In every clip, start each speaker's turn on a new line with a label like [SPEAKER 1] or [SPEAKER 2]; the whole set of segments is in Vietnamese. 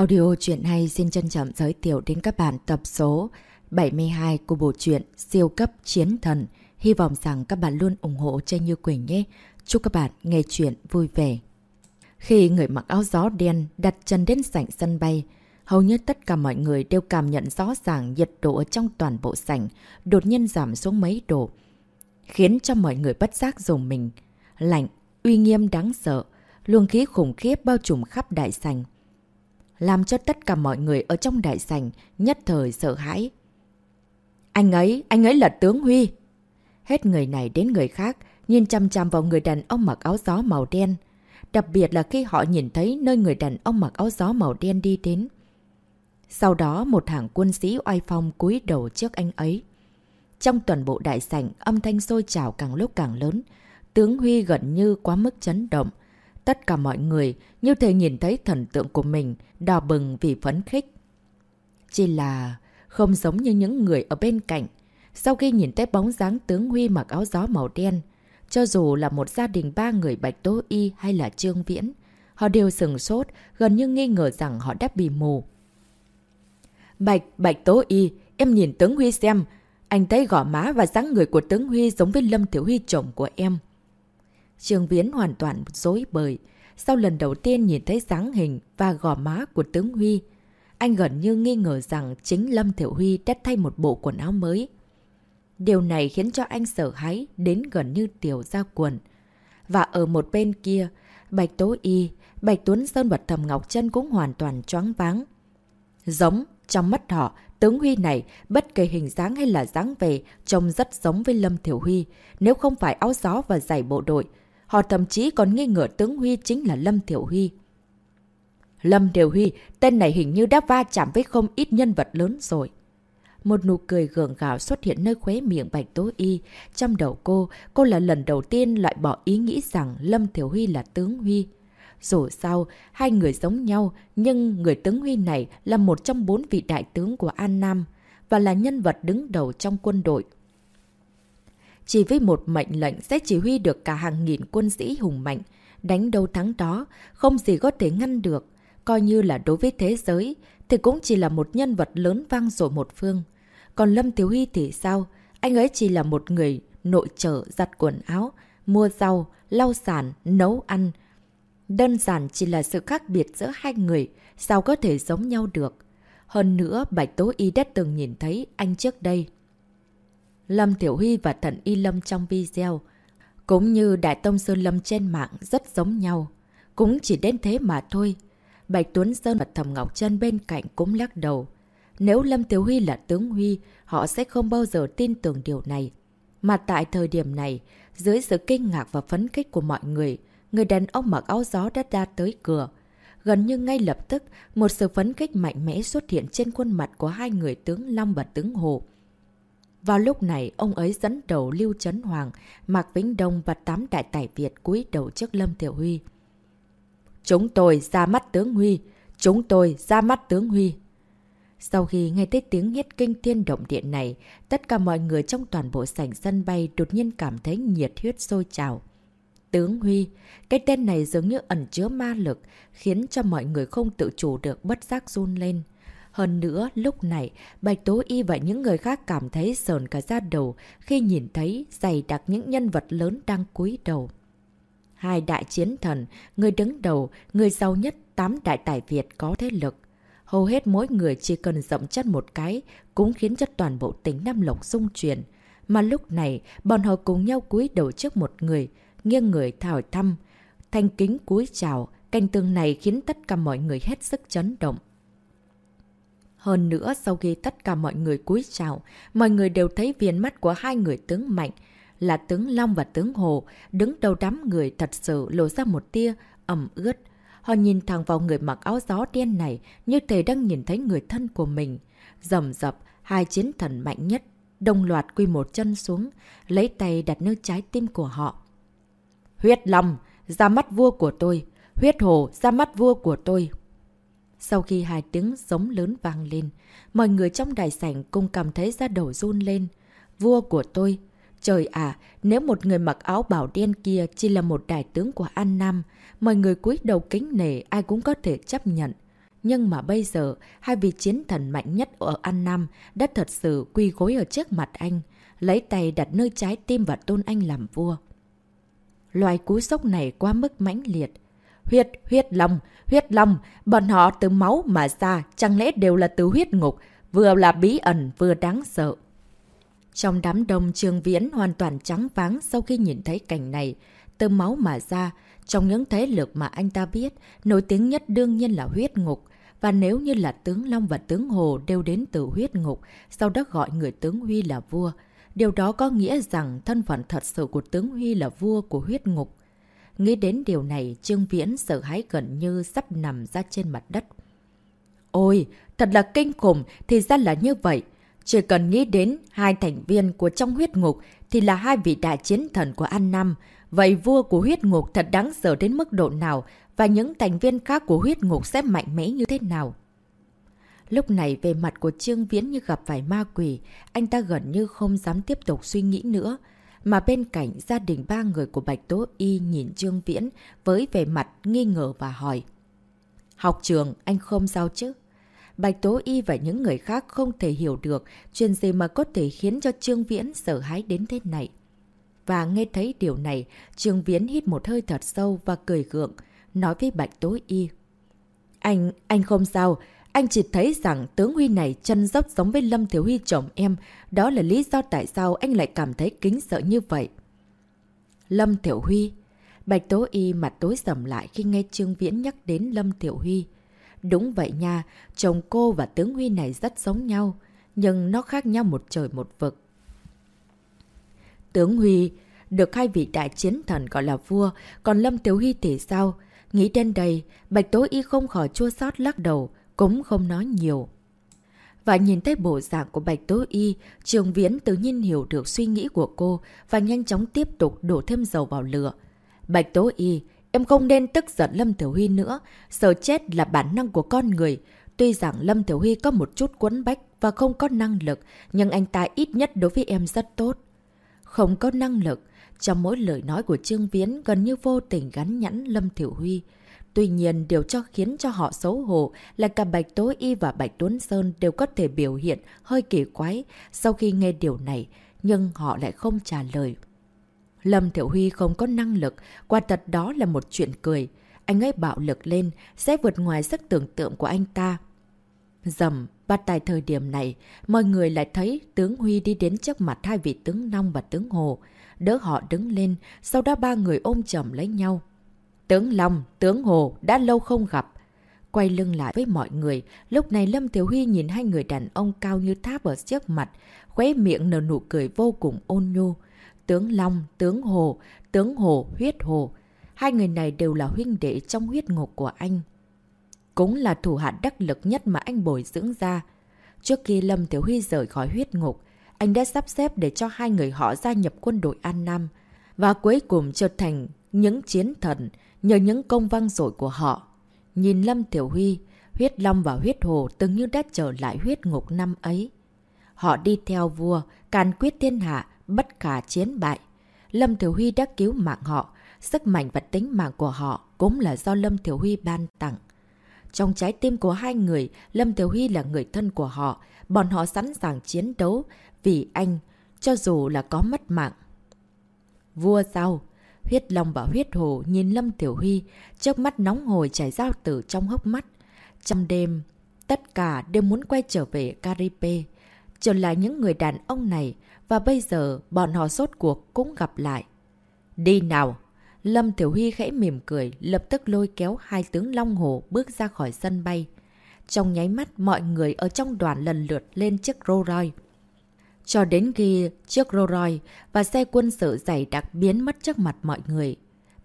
[SPEAKER 1] Audio truyện hay xin trân trọng giới thiệu đến các bạn tập số 72 của bộ truyện Siêu cấp chiến thần. Hy vọng rằng các bạn luôn ủng hộ cho Như Quỳnh nhé. Chúc các bạn nghe chuyện vui vẻ. Khi người mặc áo gió đen đặt chân đến sảnh sân bay, hầu như tất cả mọi người đều cảm nhận rõ ràng nhiệt độ trong toàn bộ sảnh đột nhiên giảm xuống mấy độ, khiến cho mọi người bất giác dùng mình. Lạnh, uy nghiêm đáng sợ, luồng khí khủng khiếp bao trùm khắp đại sảnh làm cho tất cả mọi người ở trong đại sảnh nhất thời sợ hãi. Anh ấy, anh ấy là tướng Huy. Hết người này đến người khác, nhìn chăm chăm vào người đàn ông mặc áo gió màu đen. Đặc biệt là khi họ nhìn thấy nơi người đàn ông mặc áo gió màu đen đi đến. Sau đó một hàng quân sĩ oai phong cúi đầu trước anh ấy. Trong toàn bộ đại sảnh, âm thanh sôi trào càng lúc càng lớn. Tướng Huy gần như quá mức chấn động. Tất cả mọi người như thể nhìn thấy thần tượng của mình đỏ bừng vì phấn khích. Chỉ là không giống như những người ở bên cạnh. Sau khi nhìn thấy bóng dáng tướng Huy mặc áo gió màu đen, cho dù là một gia đình ba người Bạch Tố Y hay là Trương Viễn, họ đều sừng sốt, gần như nghi ngờ rằng họ đã bị mù. Bạch, Bạch Tố Y, em nhìn tướng Huy xem, anh thấy gõ má và dáng người của tướng Huy giống với Lâm Tiểu Huy chồng của em. Trương Viễn hoàn toàn dối bời. Sau lần đầu tiên nhìn thấy dáng hình và gò má của tướng Huy, anh gần như nghi ngờ rằng chính Lâm Thiểu Huy đã thay một bộ quần áo mới. Điều này khiến cho anh sợ hãi đến gần như tiểu ra quần. Và ở một bên kia, Bạch Tố Y, Bạch Tuấn Sơn và Thầm Ngọc Trân cũng hoàn toàn choáng váng. Giống, trong mắt họ, tướng Huy này, bất kể hình dáng hay là dáng về, trông rất giống với Lâm Thiểu Huy. Nếu không phải áo gió và giày bộ đội, Họ thậm chí còn nghi ngờ tướng Huy chính là Lâm Tiểu Huy. Lâm Tiểu Huy, tên này hình như đã va chạm với không ít nhân vật lớn rồi. Một nụ cười gượng gạo xuất hiện nơi khóe miệng Bạch Tố Y. Trong đầu cô, cô là lần đầu tiên loại bỏ ý nghĩ rằng Lâm Tiểu Huy là tướng Huy. Dù sao, hai người giống nhau, nhưng người tướng Huy này là một trong bốn vị đại tướng của An Nam và là nhân vật đứng đầu trong quân đội chỉ với một mệnh lệnh sẽ chỉ huy được cả hàng nghìn quân sĩ hùng mạnh. Đánh đâu thắng đó, không gì có thể ngăn được. Coi như là đối với thế giới, thì cũng chỉ là một nhân vật lớn vang dội một phương. Còn Lâm Tiếu Huy thì sao? Anh ấy chỉ là một người nội trợ giặt quần áo, mua rau, lau sàn, nấu ăn. Đơn giản chỉ là sự khác biệt giữa hai người, sao có thể giống nhau được. Hơn nữa, Bạch Tố Y đã từng nhìn thấy anh trước đây. Lâm Tiểu Huy và Thần Y Lâm trong video, cũng như Đại Tông Sơn Lâm trên mạng rất giống nhau. Cũng chỉ đến thế mà thôi. Bạch Tuấn Sơn và Thầm Ngọc Trân bên cạnh cũng lắc đầu. Nếu Lâm Tiểu Huy là tướng Huy, họ sẽ không bao giờ tin tưởng điều này. Mà tại thời điểm này, dưới sự kinh ngạc và phấn khích của mọi người, người đàn ông mặc áo gió đã ra tới cửa. Gần như ngay lập tức, một sự phấn khích mạnh mẽ xuất hiện trên khuôn mặt của hai người tướng Long và tướng Hồ. Vào lúc này, ông ấy dẫn đầu Lưu Trấn Hoàng, Mạc Vĩnh Đông và tám đại tài Việt cúi đầu trước Lâm Tiểu Huy. Chúng tôi ra mắt tướng Huy! Chúng tôi ra mắt tướng Huy! Sau khi nghe thấy tiếng hét kinh thiên động điện này, tất cả mọi người trong toàn bộ sảnh sân bay đột nhiên cảm thấy nhiệt huyết sôi trào. Tướng Huy, cái tên này dường như ẩn chứa ma lực, khiến cho mọi người không tự chủ được bất giác run lên. Hơn nữa, lúc này, Bạch Tố Y và những người khác cảm thấy sờn cả da đầu khi nhìn thấy dày đặc những nhân vật lớn đang cúi đầu. Hai đại chiến thần, người đứng đầu, người giàu nhất tám đại tài Việt có thế lực. Hầu hết mỗi người chỉ cần rộng chân một cái cũng khiến cho toàn bộ tính Nam Lộc xung chuyển. Mà lúc này, bọn họ cùng nhau cúi đầu trước một người, nghiêng người thảo thăm. Thanh kính cúi chào, canh tương này khiến tất cả mọi người hết sức chấn động. Hơn nữa, sau khi tất cả mọi người cúi chào, mọi người đều thấy viền mắt của hai người tướng mạnh, là tướng Long và tướng Hồ, đứng đầu đám người thật sự lộ ra một tia ẩm ướt. Họ nhìn thẳng vào người mặc áo gió đen này như thể đang nhìn thấy người thân của mình. Dầm dập, hai chiến thần mạnh nhất, đồng loạt quy một chân xuống, lấy tay đặt nơi trái tim của họ. Huyết Long, ra mắt vua của tôi. Huyết Hồ, ra mắt vua của tôi. Sau khi hai tiếng giống lớn vang lên, mọi người trong đại sảnh cùng cảm thấy ra đầu run lên. Vua của tôi! Trời ạ, nếu một người mặc áo bảo đen kia chỉ là một đại tướng của An Nam, mọi người cúi đầu kính nể ai cũng có thể chấp nhận. Nhưng mà bây giờ, hai vị chiến thần mạnh nhất ở An Nam đã thật sự quy gối ở trước mặt anh, lấy tay đặt nơi trái tim và tôn anh làm vua. Loài cú sốc này quá mức mãnh liệt. Huyết, huyết lòng, huyết Long, bọn họ từ máu mà ra, chẳng lẽ đều là từ huyết ngục, vừa là bí ẩn vừa đáng sợ. Trong đám đông Trương Viễn hoàn toàn trắng váng sau khi nhìn thấy cảnh này, từ máu mà ra, trong những thế lực mà anh ta biết, nổi tiếng nhất đương nhiên là huyết ngục. Và nếu như là tướng Long và tướng Hồ đều đến từ huyết ngục, sau đó gọi người tướng Huy là vua, điều đó có nghĩa rằng thân phận thật sự của tướng Huy là vua của huyết ngục. Nghĩ đến điều này, Trương Viễn sợ hãi gần như sắp nằm ra trên mặt đất. Ôi, thật là kinh khủng, thì ra là như vậy. Chỉ cần nghĩ đến hai thành viên của trong huyết ngục thì là hai vị đại chiến thần của An Nam. Vậy vua của huyết ngục thật đáng sợ đến mức độ nào và những thành viên khác của huyết ngục sẽ mạnh mẽ như thế nào? Lúc này về mặt của Trương Viễn như gặp phải ma quỷ, anh ta gần như không dám tiếp tục suy nghĩ nữa. Mà bên cạnh gia đình ba người của Bạch Tố Y nhìn Trương Viễn với vẻ mặt nghi ngờ và hỏi. Học trường, anh không sao chứ? Bạch Tố Y và những người khác không thể hiểu được chuyện gì mà có thể khiến cho Trương Viễn sợ hãi đến thế này. Và nghe thấy điều này, Trương Viễn hít một hơi thật sâu và cười gượng, nói với Bạch Tố Y. Anh, anh không sao, anh chỉ thấy rằng tướng Huy này chân dốc giống với Lâm Thiếu Huy chồng em, đó là lý do tại sao anh lại cảm thấy kính sợ như vậy. Lâm Thiểu Huy Bạch Tố Y mặt tối sầm lại khi nghe Trương Viễn nhắc đến Lâm Thiểu Huy. Đúng vậy nha, chồng cô và tướng Huy này rất giống nhau, nhưng nó khác nhau một trời một vực. Tướng Huy được hai vị đại chiến thần gọi là vua, còn Lâm Tiểu Huy thì sao? Nghĩ đến đây, Bạch Tố Y không khỏi chua sót lắc đầu, cũng không nói nhiều. Và nhìn thấy bộ dạng của Bạch Tố Y, Trường Viễn tự nhiên hiểu được suy nghĩ của cô và nhanh chóng tiếp tục đổ thêm dầu vào lửa. Bạch Tố Y, em không nên tức giận Lâm Tiểu Huy nữa, sợ chết là bản năng của con người. Tuy rằng Lâm Tiểu Huy có một chút quấn bách và không có năng lực, nhưng anh ta ít nhất đối với em rất tốt. Không có năng lực, trong mỗi lời nói của Trương Viễn gần như vô tình gắn nhẫn Lâm Tiểu Huy. Tuy nhiên, điều cho khiến cho họ xấu hổ là cả Bạch Tố Y và Bạch Tuấn Sơn đều có thể biểu hiện hơi kỳ quái sau khi nghe điều này, nhưng họ lại không trả lời. Lâm Thiểu Huy không có năng lực, quả thật đó là một chuyện cười. Anh ấy bạo lực lên, sẽ vượt ngoài sức tưởng tượng của anh ta. Dầm, và tại thời điểm này, mọi người lại thấy tướng Huy đi đến trước mặt hai vị tướng Long và tướng Hồ. Đỡ họ đứng lên, sau đó ba người ôm chầm lấy nhau. Tướng Long, tướng Hồ đã lâu không gặp. Quay lưng lại với mọi người, lúc này Lâm thiếu Huy nhìn hai người đàn ông cao như tháp ở trước mặt, khóe miệng nở nụ cười vô cùng ôn nhu. Tướng Long, tướng Hồ, tướng Hồ, huyết Hồ. Hai người này đều là huynh đệ trong huyết ngục của anh. Cũng là thủ hạ đắc lực nhất mà anh bồi dưỡng ra. Trước khi Lâm Tiểu Huy rời khỏi huyết ngục, anh đã sắp xếp để cho hai người họ gia nhập quân đội An Nam. Và cuối cùng trở thành những chiến thần nhờ những công vang dội của họ. Nhìn Lâm Tiểu Huy, huyết long và huyết hồ từng như đã trở lại huyết ngục năm ấy. Họ đi theo vua, càn quyết thiên hạ, bất khả chiến bại. Lâm Thiểu Huy đã cứu mạng họ, sức mạnh và tính mạng của họ cũng là do Lâm Thiểu Huy ban tặng. Trong trái tim của hai người, Lâm Thiểu Huy là người thân của họ, bọn họ sẵn sàng chiến đấu vì anh, cho dù là có mất mạng. Vua sao? Huyết Long và Huyết Hồ nhìn Lâm Tiểu Huy, chớp mắt nóng hồi chảy ra từ trong hốc mắt. Trong đêm, tất cả đều muốn quay trở về Caribe. Trở lại những người đàn ông này, và bây giờ bọn họ sốt cuộc cũng gặp lại. Đi nào! Lâm Tiểu Huy khẽ mỉm cười, lập tức lôi kéo hai tướng Long Hồ bước ra khỏi sân bay. Trong nháy mắt, mọi người ở trong đoàn lần lượt lên chiếc Rolls Royce. Cho đến khi chiếc Rolls Royce và xe quân sự dày đặc biến mất trước mặt mọi người.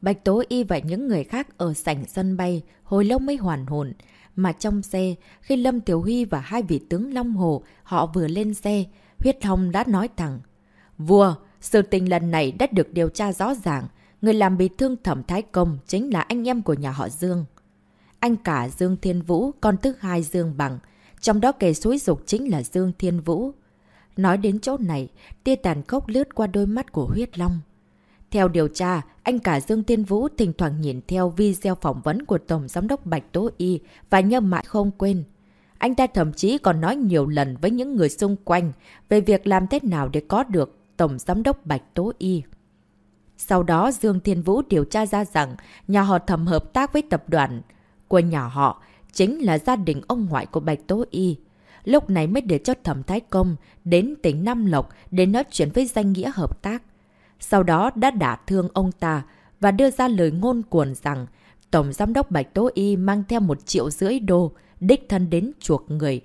[SPEAKER 1] Bạch Tố Y và những người khác ở sảnh sân bay hồi lâu mới hoàn hồn. Mà trong xe, khi Lâm Tiểu Huy và hai vị tướng Long Hồ họ vừa lên xe, Huyết hồng đã nói thẳng. Vua, sự tình lần này đã được điều tra rõ ràng. Người làm bị thương thẩm Thái Công chính là anh em của nhà họ Dương. Anh cả Dương Thiên Vũ, con thứ hai Dương Bằng. Trong đó kẻ xúi dục chính là Dương Thiên Vũ. Nói đến chỗ này, tia tàn khốc lướt qua đôi mắt của huyết long. Theo điều tra, anh cả Dương Tiên Vũ thỉnh thoảng nhìn theo video phỏng vấn của Tổng Giám đốc Bạch Tố Y và nhớ mãi không quên. Anh ta thậm chí còn nói nhiều lần với những người xung quanh về việc làm thế nào để có được Tổng Giám đốc Bạch Tố Y. Sau đó Dương Thiên Vũ điều tra ra rằng nhà họ thầm hợp tác với tập đoàn của nhà họ chính là gia đình ông ngoại của Bạch Tố Y. Lúc này mới để cho thẩm Thái Công đến tỉnh Nam Lộc để nói chuyện với danh nghĩa hợp tác. Sau đó đã đả thương ông ta và đưa ra lời ngôn cuồn rằng Tổng Giám đốc Bạch Tố Y mang theo một triệu rưỡi đô, đích thân đến chuộc người.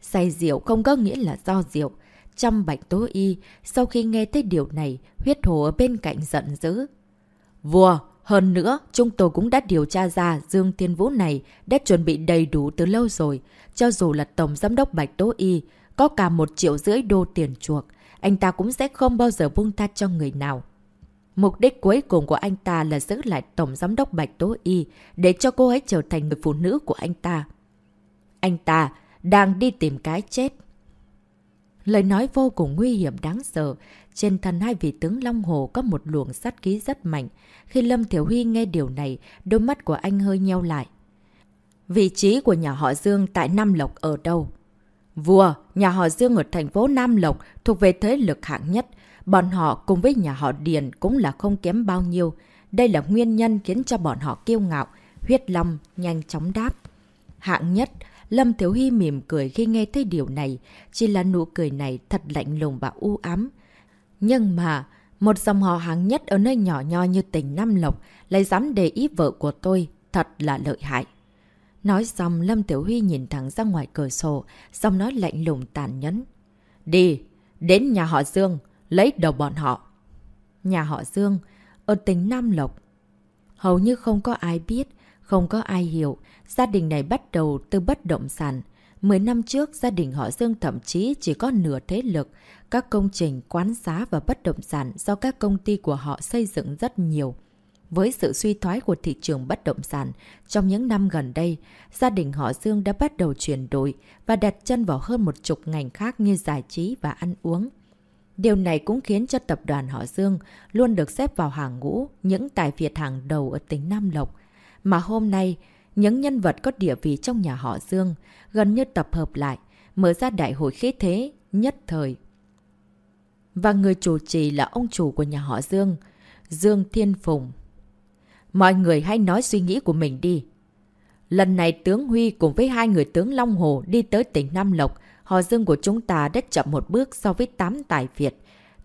[SPEAKER 1] Say rượu không có nghĩa là do rượu. Trong Bạch Tố Y, sau khi nghe thấy điều này, huyết hồ ở bên cạnh giận dữ. Vua, hơn nữa, chúng tôi cũng đã điều tra ra Dương Thiên Vũ này đã chuẩn bị đầy đủ từ lâu rồi. Cho dù là Tổng Giám đốc Bạch Tố Y, có cả một triệu rưỡi đô tiền chuộc, anh ta cũng sẽ không bao giờ buông tha cho người nào. Mục đích cuối cùng của anh ta là giữ lại Tổng Giám đốc Bạch Tố Y để cho cô ấy trở thành người phụ nữ của anh ta. Anh ta đang đi tìm cái chết. Lời nói vô cùng nguy hiểm đáng sợ. Trên thân hai vị tướng Long Hồ có một luồng sát khí rất mạnh. Khi Lâm Thiểu Huy nghe điều này, đôi mắt của anh hơi nheo lại. Vị trí của nhà họ Dương tại Nam Lộc ở đâu? Vua, nhà họ Dương ở thành phố Nam Lộc thuộc về thế lực hạng nhất. Bọn họ cùng với nhà họ Điền cũng là không kém bao nhiêu. Đây là nguyên nhân khiến cho bọn họ kiêu ngạo. Huyết Long nhanh chóng đáp. Hạng nhất, Lâm Thiếu Hy mỉm cười khi nghe thấy điều này. Chỉ là nụ cười này thật lạnh lùng và u ám. Nhưng mà, một dòng họ hàng nhất ở nơi nhỏ nho như tỉnh Nam Lộc lại dám để ý vợ của tôi. Thật là lợi hại. Nói xong, Lâm Tiểu Huy nhìn thẳng ra ngoài cửa sổ, xong nói lạnh lùng tàn nhẫn. Đi, đến nhà họ Dương, lấy đầu bọn họ. Nhà họ Dương, ở tỉnh Nam Lộc. Hầu như không có ai biết, không có ai hiểu, gia đình này bắt đầu từ bất động sản. Mười năm trước, gia đình họ Dương thậm chí chỉ có nửa thế lực. Các công trình, quán xá và bất động sản do các công ty của họ xây dựng rất nhiều. Với sự suy thoái của thị trường bất động sản, trong những năm gần đây, gia đình họ Dương đã bắt đầu chuyển đổi và đặt chân vào hơn một chục ngành khác như giải trí và ăn uống. Điều này cũng khiến cho tập đoàn họ Dương luôn được xếp vào hàng ngũ những tài Việt hàng đầu ở tỉnh Nam Lộc. Mà hôm nay, những nhân vật có địa vị trong nhà họ Dương gần như tập hợp lại, mở ra đại hội khí thế nhất thời. Và người chủ trì là ông chủ của nhà họ Dương, Dương Thiên Phùng. Mọi người hãy nói suy nghĩ của mình đi. Lần này tướng Huy cùng với hai người tướng Long Hồ đi tới tỉnh Nam Lộc, họ dương của chúng ta đã chậm một bước so với tám tài Việt.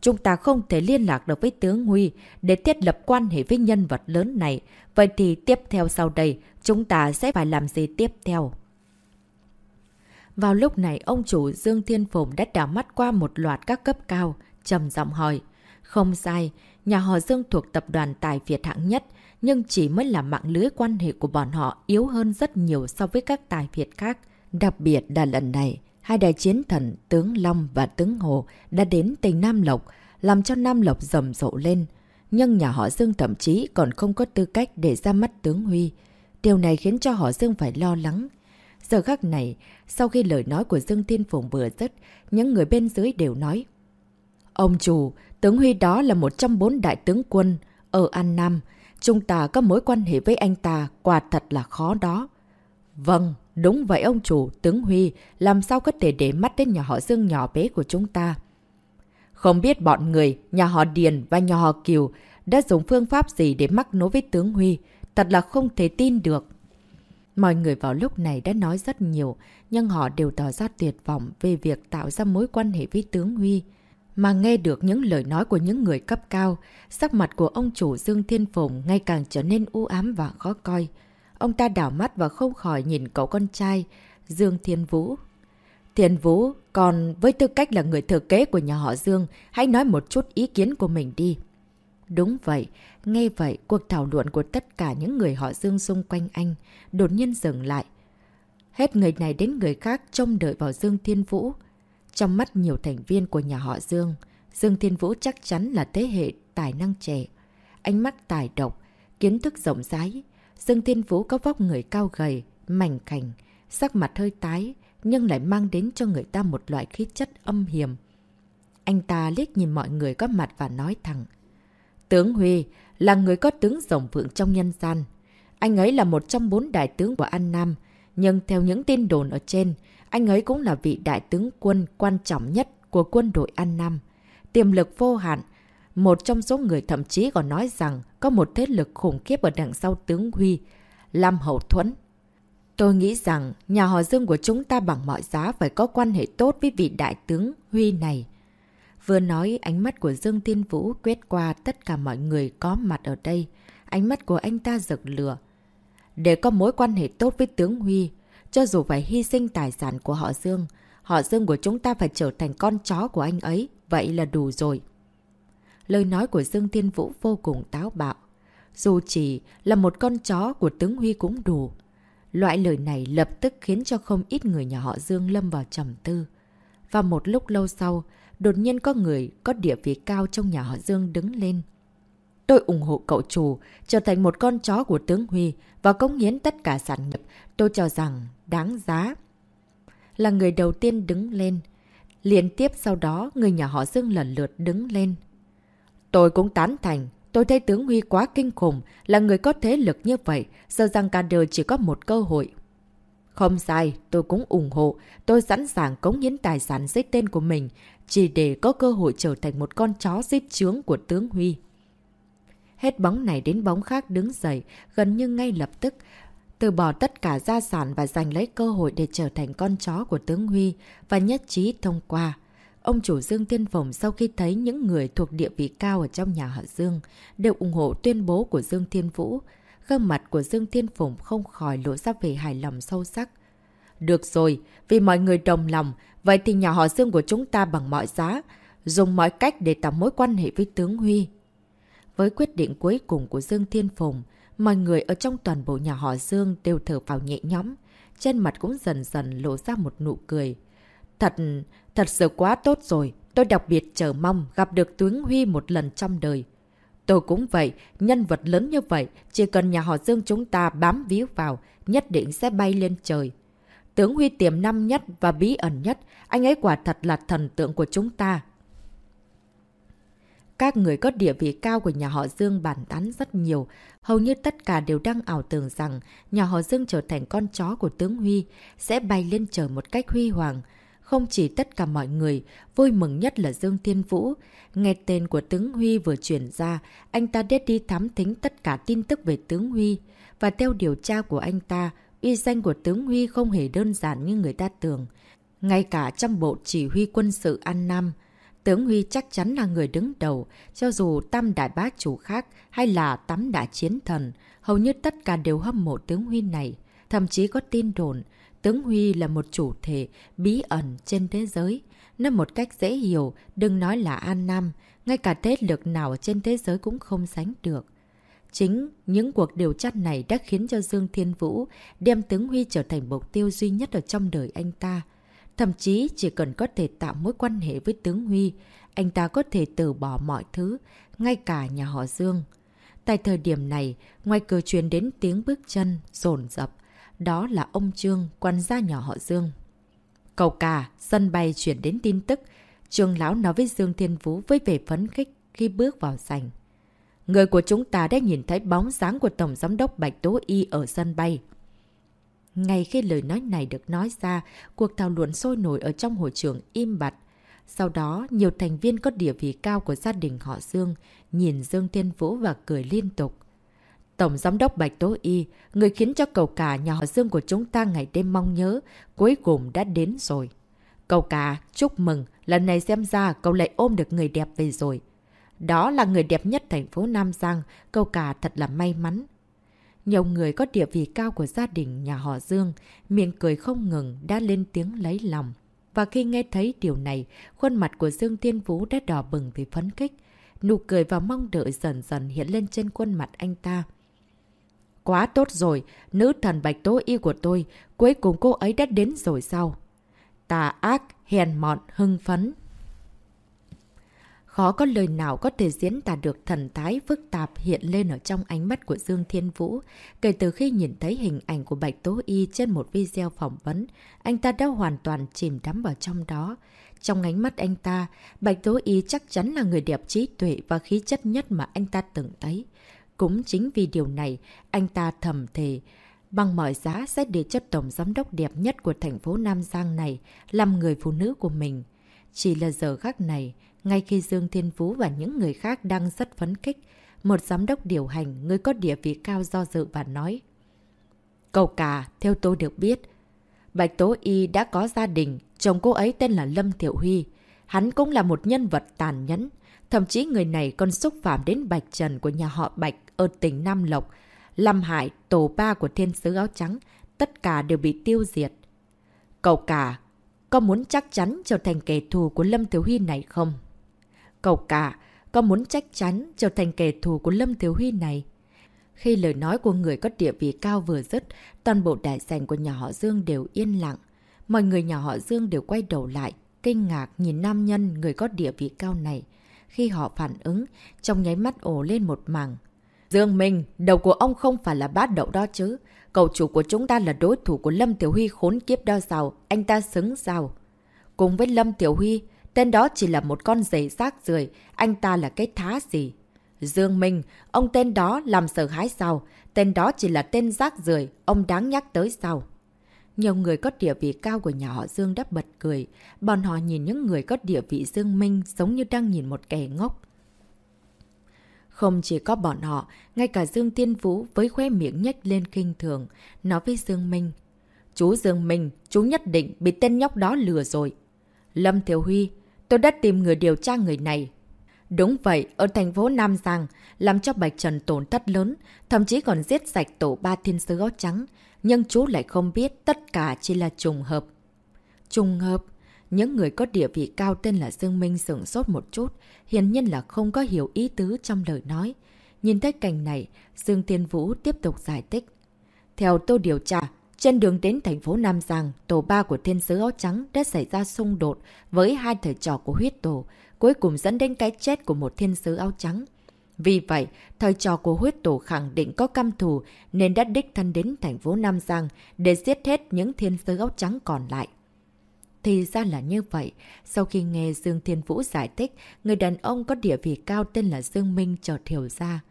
[SPEAKER 1] Chúng ta không thể liên lạc được với tướng Huy để thiết lập quan hệ với nhân vật lớn này. Vậy thì tiếp theo sau đây, chúng ta sẽ phải làm gì tiếp theo? Vào lúc này, ông chủ Dương Thiên Phùng đã đảo mắt qua một loạt các cấp cao, trầm giọng hỏi. Không sai, nhà họ Dương thuộc tập đoàn tài Việt hạng nhất, nhưng chỉ mới là mạng lưới quan hệ của bọn họ yếu hơn rất nhiều so với các tài Việt khác. Đặc biệt là lần này, hai đại chiến thần tướng Long và tướng Hồ đã đến tỉnh Nam Lộc, làm cho Nam Lộc rầm rộ lên. Nhưng nhà họ Dương thậm chí còn không có tư cách để ra mắt tướng Huy. Điều này khiến cho họ Dương phải lo lắng. Giờ khắc này, sau khi lời nói của Dương Thiên Phùng vừa dứt, những người bên dưới đều nói. Ông chủ, tướng Huy đó là một trong bốn đại tướng quân ở An Nam, Chúng ta có mối quan hệ với anh ta, quả thật là khó đó. Vâng, đúng vậy ông chủ, tướng Huy, làm sao có thể để mắt đến nhà họ Dương nhỏ bé của chúng ta. Không biết bọn người, nhà họ Điền và nhà họ Kiều đã dùng phương pháp gì để mắc nối với tướng Huy, thật là không thể tin được. Mọi người vào lúc này đã nói rất nhiều, nhưng họ đều tỏ ra tuyệt vọng về việc tạo ra mối quan hệ với tướng Huy. Mà nghe được những lời nói của những người cấp cao, sắc mặt của ông chủ Dương Thiên Phùng ngày càng trở nên u ám và khó coi. Ông ta đảo mắt và không khỏi nhìn cậu con trai, Dương Thiên Vũ. Thiên Vũ, còn với tư cách là người thừa kế của nhà họ Dương, hãy nói một chút ý kiến của mình đi. Đúng vậy, nghe vậy cuộc thảo luận của tất cả những người họ Dương xung quanh anh đột nhiên dừng lại. Hết người này đến người khác trông đợi vào Dương Thiên Vũ. Trong mắt nhiều thành viên của nhà họ Dương, Dương Thiên Vũ chắc chắn là thế hệ tài năng trẻ. Ánh mắt tài độc, kiến thức rộng rãi. Dương Thiên Vũ có vóc người cao gầy, mảnh khảnh, sắc mặt hơi tái, nhưng lại mang đến cho người ta một loại khí chất âm hiểm. Anh ta liếc nhìn mọi người có mặt và nói thẳng. Tướng Huy là người có tướng rồng vượng trong nhân gian. Anh ấy là một trong bốn đại tướng của An Nam. Nhưng theo những tin đồn ở trên, anh ấy cũng là vị đại tướng quân quan trọng nhất của quân đội An Nam. Tiềm lực vô hạn. Một trong số người thậm chí còn nói rằng có một thế lực khủng khiếp ở đằng sau tướng Huy, Lam Hậu Thuẫn. Tôi nghĩ rằng nhà họ Dương của chúng ta bằng mọi giá phải có quan hệ tốt với vị đại tướng Huy này. Vừa nói ánh mắt của Dương thiên Vũ quét qua tất cả mọi người có mặt ở đây. Ánh mắt của anh ta rực lửa. Để có mối quan hệ tốt với tướng Huy, cho dù phải hy sinh tài sản của họ Dương, họ Dương của chúng ta phải trở thành con chó của anh ấy, vậy là đủ rồi. Lời nói của Dương Thiên Vũ vô cùng táo bạo. Dù chỉ là một con chó của tướng Huy cũng đủ. Loại lời này lập tức khiến cho không ít người nhà họ Dương lâm vào trầm tư. Và một lúc lâu sau, đột nhiên có người có địa vị cao trong nhà họ Dương đứng lên. Tôi ủng hộ cậu chủ, trở thành một con chó của tướng Huy và công hiến tất cả sản nghiệp. Tôi cho rằng đáng giá. Là người đầu tiên đứng lên. Liên tiếp sau đó, người nhà họ Dương lần lượt đứng lên. Tôi cũng tán thành. Tôi thấy tướng Huy quá kinh khủng, là người có thế lực như vậy, sợ rằng cả đời chỉ có một cơ hội. Không sai, tôi cũng ủng hộ. Tôi sẵn sàng cống hiến tài sản dưới tên của mình, chỉ để có cơ hội trở thành một con chó giết chướng của tướng Huy. Hết bóng này đến bóng khác đứng dậy, gần như ngay lập tức, từ bỏ tất cả gia sản và giành lấy cơ hội để trở thành con chó của tướng Huy và nhất trí thông qua. Ông chủ Dương thiên Phùng sau khi thấy những người thuộc địa vị cao ở trong nhà họ Dương đều ủng hộ tuyên bố của Dương Thiên Vũ. Gương mặt của Dương Thiên Phùng không khỏi lộ ra về hài lòng sâu sắc. Được rồi, vì mọi người đồng lòng, vậy thì nhà họ Dương của chúng ta bằng mọi giá, dùng mọi cách để tạo mối quan hệ với tướng Huy. Với quyết định cuối cùng của Dương Thiên Phùng, mọi người ở trong toàn bộ nhà họ Dương đều thở vào nhẹ nhõm, trên mặt cũng dần dần lộ ra một nụ cười. Thật, thật sự quá tốt rồi, tôi đặc biệt chờ mong gặp được tướng Huy một lần trong đời. Tôi cũng vậy, nhân vật lớn như vậy, chỉ cần nhà họ Dương chúng ta bám víu vào, nhất định sẽ bay lên trời. Tướng Huy tiềm năng nhất và bí ẩn nhất, anh ấy quả thật là thần tượng của chúng ta. Các người có địa vị cao của nhà họ Dương bàn tán rất nhiều, hầu như tất cả đều đang ảo tưởng rằng nhà họ Dương trở thành con chó của tướng Huy, sẽ bay lên trời một cách huy hoàng. Không chỉ tất cả mọi người, vui mừng nhất là Dương Thiên Vũ. Nghe tên của tướng Huy vừa chuyển ra, anh ta đết đi thám thính tất cả tin tức về tướng Huy. Và theo điều tra của anh ta, uy danh của tướng Huy không hề đơn giản như người ta tưởng. Ngay cả trong bộ chỉ huy quân sự An Nam, tướng Huy chắc chắn là người đứng đầu, cho dù tam đại bá chủ khác hay là tám đại chiến thần, hầu như tất cả đều hâm mộ tướng Huy này. Thậm chí có tin đồn, tướng Huy là một chủ thể bí ẩn trên thế giới. Nói một cách dễ hiểu, đừng nói là An Nam, ngay cả thế lực nào trên thế giới cũng không sánh được. Chính những cuộc điều tra này đã khiến cho Dương Thiên Vũ đem tướng Huy trở thành mục tiêu duy nhất ở trong đời anh ta. Thậm chí chỉ cần có thể tạo mối quan hệ với tướng Huy, anh ta có thể từ bỏ mọi thứ, ngay cả nhà họ Dương. Tại thời điểm này, ngoài cửa truyền đến tiếng bước chân, rồn rập. Đó là ông Trương, quan gia nhỏ họ Dương. Cầu cả, sân bay chuyển đến tin tức. Trương Lão nói với Dương Thiên Vũ với vẻ phấn khích khi bước vào sảnh. Người của chúng ta đã nhìn thấy bóng dáng của Tổng Giám đốc Bạch Tố Y ở sân bay. Ngay khi lời nói này được nói ra, cuộc thảo luận sôi nổi ở trong hội trường im bặt. Sau đó, nhiều thành viên có địa vị cao của gia đình họ Dương nhìn Dương Thiên Vũ và cười liên tục. Tổng Giám đốc Bạch Tố Y, người khiến cho cầu cả nhà họ Dương của chúng ta ngày đêm mong nhớ, cuối cùng đã đến rồi. Cầu cả, chúc mừng, lần này xem ra cậu lại ôm được người đẹp về rồi. Đó là người đẹp nhất thành phố Nam Giang, cầu cả thật là may mắn. Nhiều người có địa vị cao của gia đình nhà họ Dương, miệng cười không ngừng đã lên tiếng lấy lòng. Và khi nghe thấy điều này, khuôn mặt của Dương Thiên Vũ đã đỏ bừng vì phấn khích. Nụ cười và mong đợi dần dần hiện lên trên khuôn mặt anh ta. Quá tốt rồi, nữ thần bạch tố y của tôi, cuối cùng cô ấy đã đến rồi sao? Tà ác, hèn mọn, hưng phấn. Khó có lời nào có thể diễn tả được thần thái phức tạp hiện lên ở trong ánh mắt của Dương Thiên Vũ. Kể từ khi nhìn thấy hình ảnh của Bạch Tố Y trên một video phỏng vấn, anh ta đã hoàn toàn chìm đắm vào trong đó. Trong ánh mắt anh ta, Bạch Tố Y chắc chắn là người đẹp trí tuệ và khí chất nhất mà anh ta từng thấy. Cũng chính vì điều này, anh ta thầm thề, bằng mọi giá sẽ để cho tổng giám đốc đẹp nhất của thành phố Nam Giang này làm người phụ nữ của mình. Chỉ là giờ khắc này, ngay khi Dương Thiên Phú và những người khác đang rất phấn khích, một giám đốc điều hành, người có địa vị cao do dự và nói. Cầu cả, theo tôi được biết, Bạch Tố Y đã có gia đình, chồng cô ấy tên là Lâm Thiệu Huy. Hắn cũng là một nhân vật tàn nhẫn, thậm chí người này còn xúc phạm đến Bạch Trần của nhà họ Bạch ở tỉnh Nam Lộc, Lâm Hải, tổ ba của thiên sứ áo trắng, tất cả đều bị tiêu diệt. Cậu cả, có muốn chắc chắn trở thành kẻ thù của Lâm Thiếu Huy này không? Cậu cả, có muốn chắc chắn trở thành kẻ thù của Lâm Thiếu Huy này? Khi lời nói của người có địa vị cao vừa dứt, toàn bộ đại sảnh của nhà họ Dương đều yên lặng. Mọi người nhà họ Dương đều quay đầu lại, kinh ngạc nhìn nam nhân người có địa vị cao này. Khi họ phản ứng, trong nháy mắt ổ lên một mảng. Dương Minh, đầu của ông không phải là bát đậu đó chứ. Cầu chủ của chúng ta là đối thủ của Lâm Tiểu Huy khốn kiếp đo sao? Anh ta xứng sao? Cùng với Lâm Tiểu Huy, tên đó chỉ là một con giày rác rưởi anh ta là cái thá gì? Dương Minh, ông tên đó làm sợ hãi sao? Tên đó chỉ là tên rác rưởi ông đáng nhắc tới sao? Nhiều người có địa vị cao của nhà họ Dương đã bật cười. Bọn họ nhìn những người có địa vị Dương Minh giống như đang nhìn một kẻ ngốc. Không chỉ có bọn họ, ngay cả Dương Tiên Vũ với khoe miệng nhếch lên kinh thường, nói với Dương Minh. Chú Dương Minh, chú nhất định bị tên nhóc đó lừa rồi. Lâm Thiểu Huy, tôi đã tìm người điều tra người này. Đúng vậy, ở thành phố Nam Giang, làm cho Bạch Trần tổn thất lớn, thậm chí còn giết sạch tổ ba thiên sứ áo trắng. Nhưng chú lại không biết tất cả chỉ là trùng hợp. Trùng hợp? Những người có địa vị cao tên là Dương Minh sửng sốt một chút, hiển nhiên là không có hiểu ý tứ trong lời nói. Nhìn thấy cảnh này, Dương Tiên Vũ tiếp tục giải thích. Theo tôi điều tra, trên đường đến thành phố Nam Giang, tổ ba của thiên sứ áo trắng đã xảy ra xung đột với hai thầy trò của huyết tổ, cuối cùng dẫn đến cái chết của một thiên sứ áo trắng. Vì vậy, thời trò của huyết tổ khẳng định có căm thù nên đã đích thân đến thành phố Nam Giang để giết hết những thiên sứ áo trắng còn lại. Thì ra là như vậy. Sau khi nghe Dương Thiên Vũ giải thích, người đàn ông có địa vị cao tên là Dương Minh chợt hiểu ra.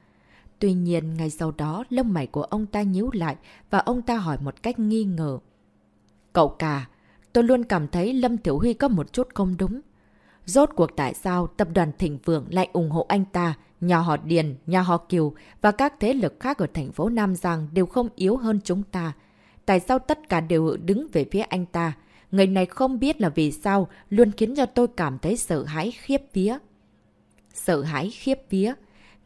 [SPEAKER 1] Tuy nhiên, ngay sau đó, lông mày của ông ta nhíu lại và ông ta hỏi một cách nghi ngờ. Cậu cả, tôi luôn cảm thấy Lâm Tiểu Huy có một chút không đúng. Rốt cuộc tại sao tập đoàn Thịnh Vượng lại ủng hộ anh ta, nhà họ Điền, nhà họ Kiều và các thế lực khác ở thành phố Nam Giang đều không yếu hơn chúng ta? Tại sao tất cả đều đứng về phía anh ta? Người này không biết là vì sao luôn khiến cho tôi cảm thấy sợ hãi khiếp vía. Sợ hãi khiếp vía.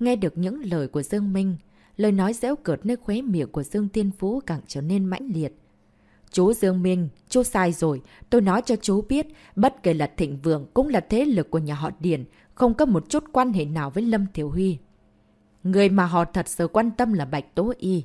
[SPEAKER 1] Nghe được những lời của Dương Minh, lời nói dễu cợt nơi khóe miệng của Dương Tiên Phú càng trở nên mãnh liệt. Chú Dương Minh, chú sai rồi. Tôi nói cho chú biết, bất kể là thịnh vượng cũng là thế lực của nhà họ Điền, không có một chút quan hệ nào với Lâm Thiểu Huy. Người mà họ thật sự quan tâm là Bạch Tố Y.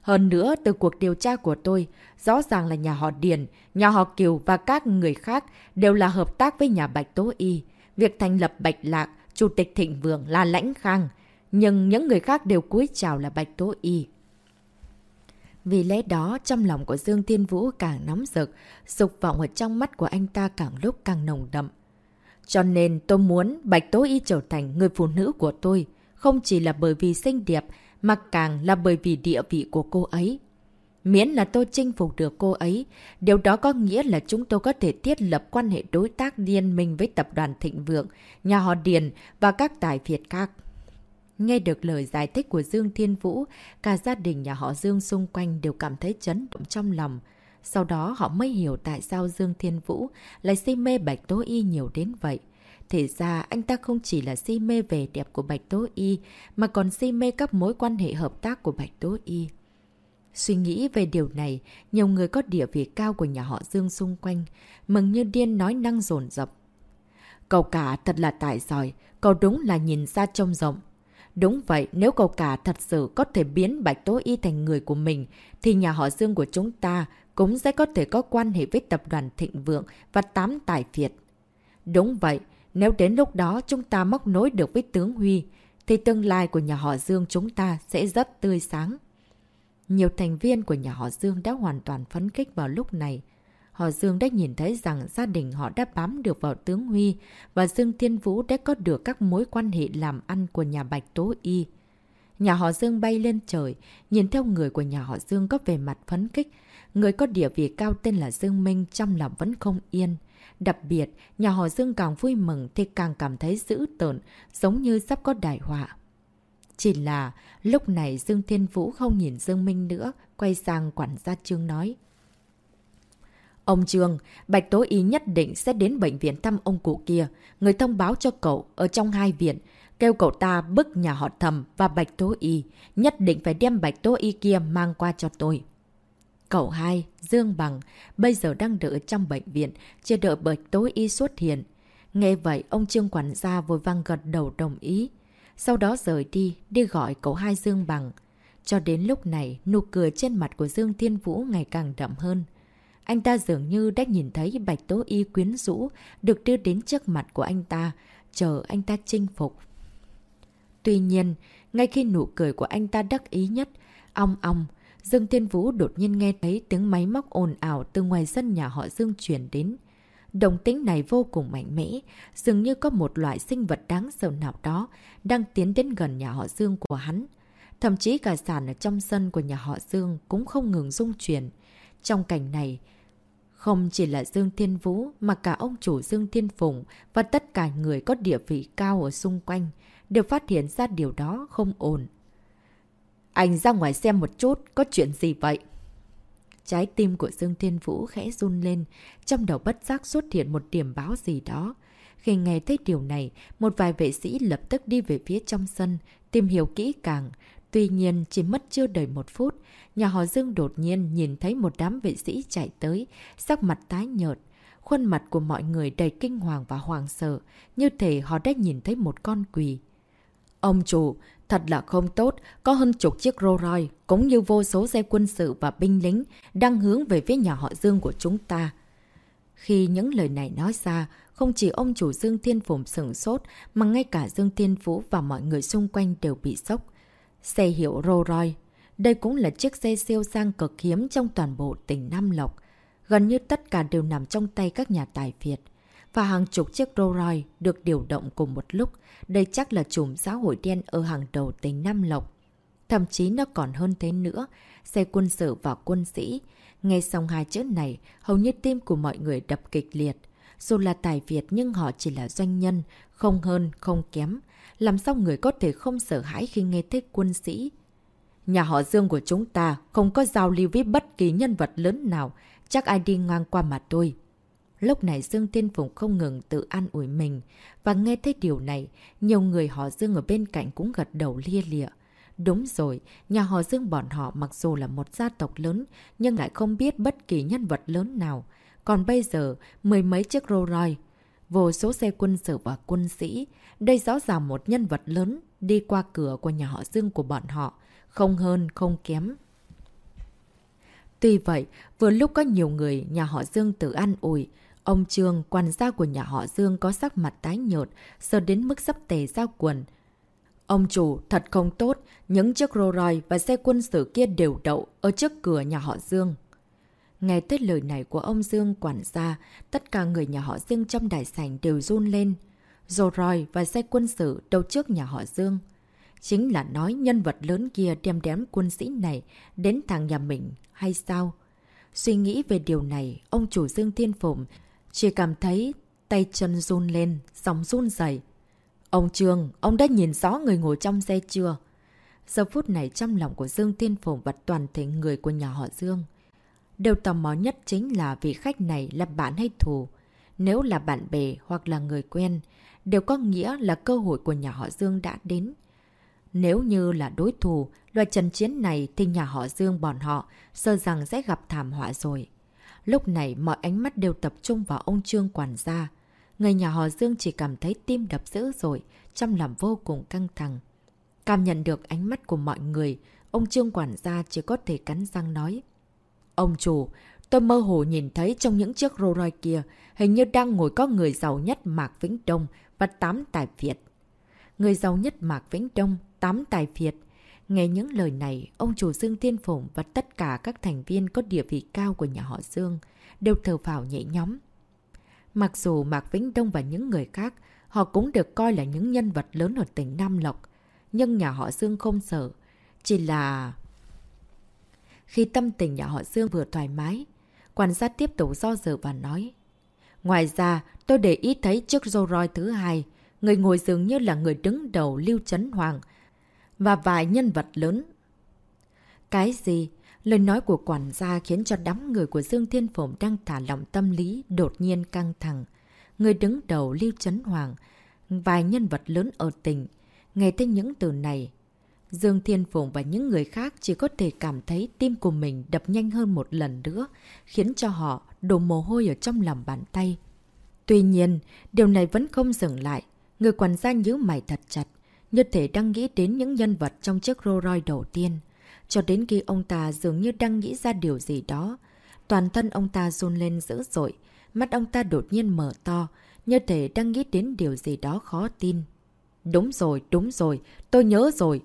[SPEAKER 1] Hơn nữa, từ cuộc điều tra của tôi, rõ ràng là nhà họ Điền, nhà họ Kiều và các người khác đều là hợp tác với nhà Bạch Tố Y. Việc thành lập Bạch Lạc, Chủ tịch Thịnh Vượng là Lãnh Khang, nhưng những người khác đều cúi chào là Bạch Tố Y. Vì lẽ đó, trong lòng của Dương Thiên Vũ càng nóng rực, dục vọng ở trong mắt của anh ta càng lúc càng nồng đậm. Cho nên tôi muốn Bạch Tố Y trở thành người phụ nữ của tôi, không chỉ là bởi vì xinh đẹp, mà càng là bởi vì địa vị của cô ấy. Miễn là tôi chinh phục được cô ấy, điều đó có nghĩa là chúng tôi có thể thiết lập quan hệ đối tác liên minh với tập đoàn Thịnh Vượng, nhà họ Điền và các tài phiệt khác. Nghe được lời giải thích của Dương Thiên Vũ, cả gia đình nhà họ Dương xung quanh đều cảm thấy chấn động trong lòng. Sau đó họ mới hiểu tại sao Dương Thiên Vũ lại si mê Bạch Tố Y nhiều đến vậy. Thì ra anh ta không chỉ là si mê về đẹp của Bạch Tố Y, mà còn si mê các mối quan hệ hợp tác của Bạch Tố Y. Suy nghĩ về điều này, nhiều người có địa vị cao của nhà họ Dương xung quanh, mừng như điên nói năng dồn dập. Cậu cả thật là tài giỏi, cậu đúng là nhìn ra trông rộng. Đúng vậy, nếu cậu cả thật sự có thể biến Bạch Tố Y thành người của mình, thì nhà họ Dương của chúng ta cũng sẽ có thể có quan hệ với tập đoàn Thịnh Vượng và tám tài Việt. Đúng vậy, nếu đến lúc đó chúng ta móc nối được với tướng Huy, thì tương lai của nhà họ Dương chúng ta sẽ rất tươi sáng. Nhiều thành viên của nhà họ Dương đã hoàn toàn phấn khích vào lúc này họ Dương đã nhìn thấy rằng gia đình họ đã bám được vào tướng Huy và Dương Thiên Vũ đã có được các mối quan hệ làm ăn của nhà Bạch Tố Y. Nhà họ Dương bay lên trời, nhìn theo người của nhà họ Dương có về mặt phấn kích. Người có địa vị cao tên là Dương Minh trong lòng vẫn không yên. Đặc biệt, nhà họ Dương càng vui mừng thì càng cảm thấy dữ tợn, giống như sắp có đại họa. Chỉ là lúc này Dương Thiên Vũ không nhìn Dương Minh nữa, quay sang quản gia Trương nói. Ông Trương, Bạch Tố Ý nhất định sẽ đến bệnh viện thăm ông cụ kia. Người thông báo cho cậu ở trong hai viện, kêu cậu ta bức nhà họ thầm và Bạch Tố Y. Nhất định phải đem Bạch Tố Y kia mang qua cho tôi. Cậu hai, Dương Bằng, bây giờ đang đợi trong bệnh viện, chờ đợi Bạch Tố Y xuất hiện. Nghe vậy, ông Trương quản gia vội vang gật đầu đồng ý. Sau đó rời đi, đi gọi cậu hai Dương Bằng. Cho đến lúc này, nụ cười trên mặt của Dương Thiên Vũ ngày càng đậm hơn. Anh ta dường như đã nhìn thấy Bạch Tố Y quyến rũ được đưa đến trước mặt của anh ta, chờ anh ta chinh phục. Tuy nhiên, ngay khi nụ cười của anh ta đắc ý nhất, ong ong, Dương Thiên Vũ đột nhiên nghe thấy tiếng máy móc ồn ào từ ngoài sân nhà họ Dương chuyển đến. Đồng tính này vô cùng mạnh mẽ, dường như có một loại sinh vật đáng sợ nào đó đang tiến đến gần nhà họ Dương của hắn. Thậm chí cả sàn ở trong sân của nhà họ Dương cũng không ngừng rung chuyển. Trong cảnh này, không chỉ là Dương Thiên Vũ mà cả ông chủ Dương Thiên Phùng và tất cả người có địa vị cao ở xung quanh đều phát hiện ra điều đó không ổn. Anh ra ngoài xem một chút, có chuyện gì vậy? Trái tim của Dương Thiên Vũ khẽ run lên, trong đầu bất giác xuất hiện một điểm báo gì đó. Khi nghe thấy điều này, một vài vệ sĩ lập tức đi về phía trong sân, tìm hiểu kỹ càng. Tuy nhiên, chỉ mất chưa đầy một phút, nhà họ Dương đột nhiên nhìn thấy một đám vệ sĩ chạy tới, sắc mặt tái nhợt. Khuôn mặt của mọi người đầy kinh hoàng và hoàng sợ, như thể họ đã nhìn thấy một con quỷ. Ông chủ, thật là không tốt, có hơn chục chiếc Rolls Royce, cũng như vô số xe quân sự và binh lính đang hướng về phía nhà họ Dương của chúng ta. Khi những lời này nói ra, không chỉ ông chủ Dương Thiên Phùng sửng sốt, mà ngay cả Dương Thiên Phú và mọi người xung quanh đều bị sốc. Xe hiệu Rolls Royce, đây cũng là chiếc xe siêu sang cực hiếm trong toàn bộ tỉnh Nam Lộc. Gần như tất cả đều nằm trong tay các nhà tài Việt và hàng chục chiếc Rolls Royce được điều động cùng một lúc. Đây chắc là chùm xã hội đen ở hàng đầu tỉnh Nam Lộc. Thậm chí nó còn hơn thế nữa, xe quân sự và quân sĩ. Nghe xong hai chữ này, hầu như tim của mọi người đập kịch liệt. Dù là tài Việt nhưng họ chỉ là doanh nhân, không hơn, không kém. Làm sao người có thể không sợ hãi khi nghe thấy quân sĩ? Nhà họ Dương của chúng ta không có giao lưu với bất kỳ nhân vật lớn nào, chắc ai đi ngang qua mà tôi. Lúc này Dương Thiên Phùng không ngừng tự an ủi mình. Và nghe thấy điều này, nhiều người họ Dương ở bên cạnh cũng gật đầu lia lịa. Đúng rồi, nhà họ Dương bọn họ mặc dù là một gia tộc lớn, nhưng lại không biết bất kỳ nhân vật lớn nào. Còn bây giờ, mười mấy chiếc Rolls Royce, vô số xe quân sự và quân sĩ, đây rõ ràng một nhân vật lớn đi qua cửa của nhà họ Dương của bọn họ, không hơn, không kém. Tuy vậy, vừa lúc có nhiều người nhà họ Dương tự an ủi, Ông Trương, quan gia của nhà họ Dương có sắc mặt tái nhợt, sợ đến mức sắp tề ra quần. Ông chủ, thật không tốt, những chiếc Rolls Royce và xe quân sự kia đều đậu ở trước cửa nhà họ Dương. Nghe tới lời này của ông Dương quản gia, tất cả người nhà họ Dương trong đại sảnh đều run lên. rồi Royce và xe quân sự đầu trước nhà họ Dương. Chính là nói nhân vật lớn kia đem đếm quân sĩ này đến thằng nhà mình hay sao? Suy nghĩ về điều này, ông chủ Dương Thiên Phụng chỉ cảm thấy tay chân run lên, sóng run dày. Ông Trương, ông đã nhìn rõ người ngồi trong xe chưa? Giờ phút này trong lòng của Dương thiên Phụng và toàn thể người của nhà họ Dương đều tò mò nhất chính là vị khách này là bạn hay thù. Nếu là bạn bè hoặc là người quen, đều có nghĩa là cơ hội của nhà họ Dương đã đến. Nếu như là đối thủ, loại trận chiến này thì nhà họ Dương bọn họ sợ rằng sẽ gặp thảm họa rồi. Lúc này mọi ánh mắt đều tập trung vào ông Trương quản gia. Người nhà họ Dương chỉ cảm thấy tim đập dữ rồi, trong lòng vô cùng căng thẳng. Cảm nhận được ánh mắt của mọi người, ông Trương quản gia chỉ có thể cắn răng nói. Ông chủ, tôi mơ hồ nhìn thấy trong những chiếc Rolls Royce kia, hình như đang ngồi có người giàu nhất Mạc Vĩnh Đông và tám tài Việt. Người giàu nhất Mạc Vĩnh Đông, tám tài Việt. Nghe những lời này, ông chủ Dương Thiên Phụng và tất cả các thành viên có địa vị cao của nhà họ Dương đều thở phào nhẹ nhóm. Mặc dù Mạc Vĩnh Đông và những người khác, họ cũng được coi là những nhân vật lớn ở tỉnh Nam Lộc, nhưng nhà họ Dương không sợ. Chỉ là... Khi tâm tình nhà họ Dương vừa thoải mái, quản gia tiếp tục do dự và nói. Ngoài ra, tôi để ý thấy chiếc Rolls Royce thứ hai, người ngồi dường như là người đứng đầu Lưu Trấn Hoàng và vài nhân vật lớn. Cái gì? Lời nói của quản gia khiến cho đám người của Dương Thiên Phổng đang thả lỏng tâm lý đột nhiên căng thẳng. Người đứng đầu Lưu Trấn Hoàng, vài nhân vật lớn ở tỉnh. Nghe thấy những từ này, Dương Thiên Phụng và những người khác chỉ có thể cảm thấy tim của mình đập nhanh hơn một lần nữa, khiến cho họ đổ mồ hôi ở trong lòng bàn tay. Tuy nhiên, điều này vẫn không dừng lại. Người quản gia nhíu mày thật chặt, như thể đang nghĩ đến những nhân vật trong chiếc Rolls Royce đầu tiên. Cho đến khi ông ta dường như đang nghĩ ra điều gì đó. Toàn thân ông ta run lên dữ dội, mắt ông ta đột nhiên mở to, như thể đang nghĩ đến điều gì đó khó tin. Đúng rồi, đúng rồi, tôi nhớ rồi.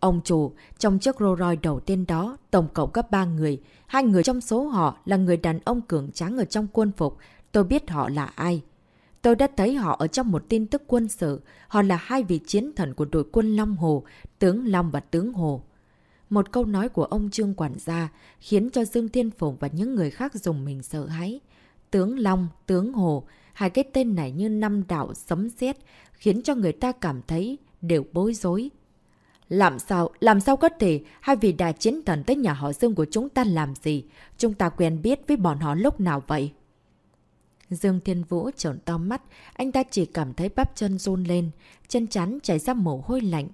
[SPEAKER 1] Ông chủ, trong chiếc Rolls Royce đầu tiên đó, tổng cộng có ba người. Hai người trong số họ là người đàn ông cường tráng ở trong quân phục. Tôi biết họ là ai. Tôi đã thấy họ ở trong một tin tức quân sự. Họ là hai vị chiến thần của đội quân Long Hồ, tướng Long và tướng Hồ. Một câu nói của ông Trương Quản gia khiến cho Dương Thiên Phụng và những người khác dùng mình sợ hãi. Tướng Long, tướng Hồ, hai cái tên này như năm đạo sấm sét khiến cho người ta cảm thấy đều bối rối. Làm sao, làm sao có thể hai vị đại chiến thần tới nhà họ Dương của chúng ta làm gì? Chúng ta quen biết với bọn họ lúc nào vậy? Dương Thiên Vũ trợn to mắt, anh ta chỉ cảm thấy bắp chân run lên, chân chắn chảy ra mồ hôi lạnh.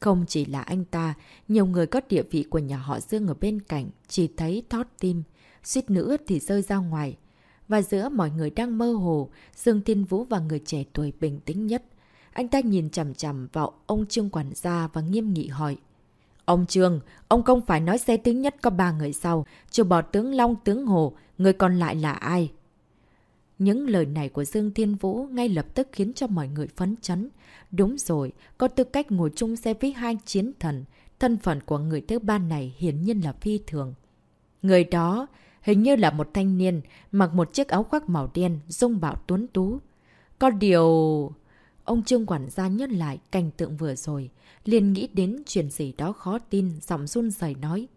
[SPEAKER 1] Không chỉ là anh ta, nhiều người có địa vị của nhà họ Dương ở bên cạnh chỉ thấy thót tim, suýt nữa thì rơi ra ngoài. Và giữa mọi người đang mơ hồ, Dương Thiên Vũ và người trẻ tuổi bình tĩnh nhất. Anh ta nhìn chằm chằm vào ông Trương quản gia và nghiêm nghị hỏi. Ông Trương, ông không phải nói xe tính nhất có ba người sau, trừ bỏ tướng Long tướng Hồ, người còn lại là ai? Những lời này của Dương Thiên Vũ ngay lập tức khiến cho mọi người phấn chấn. Đúng rồi, có tư cách ngồi chung xe với hai chiến thần. Thân phận của người thứ ba này hiển nhiên là phi thường. Người đó hình như là một thanh niên mặc một chiếc áo khoác màu đen, dung bạo tuấn tú. Có điều... Ông Trương quản gia nhớ lại cảnh tượng vừa rồi, liền nghĩ đến chuyện gì đó khó tin, giọng run rẩy nói.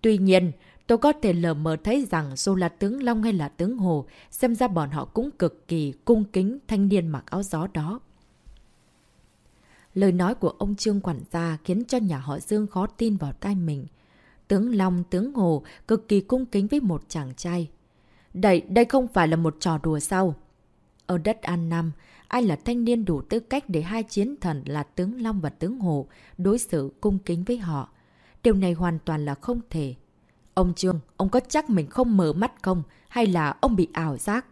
[SPEAKER 1] Tuy nhiên, tôi có thể lờ mờ thấy rằng dù là tướng Long hay là tướng Hồ, xem ra bọn họ cũng cực kỳ cung kính thanh niên mặc áo gió đó. Lời nói của ông Trương quản gia khiến cho nhà họ Dương khó tin vào tai mình. Tướng Long, tướng Hồ cực kỳ cung kính với một chàng trai. Đây, đây không phải là một trò đùa sao? Ở đất An Nam, ai là thanh niên đủ tư cách để hai chiến thần là tướng Long và tướng Hồ đối xử cung kính với họ? Điều này hoàn toàn là không thể. Ông Trương, ông có chắc mình không mở mắt không? Hay là ông bị ảo giác?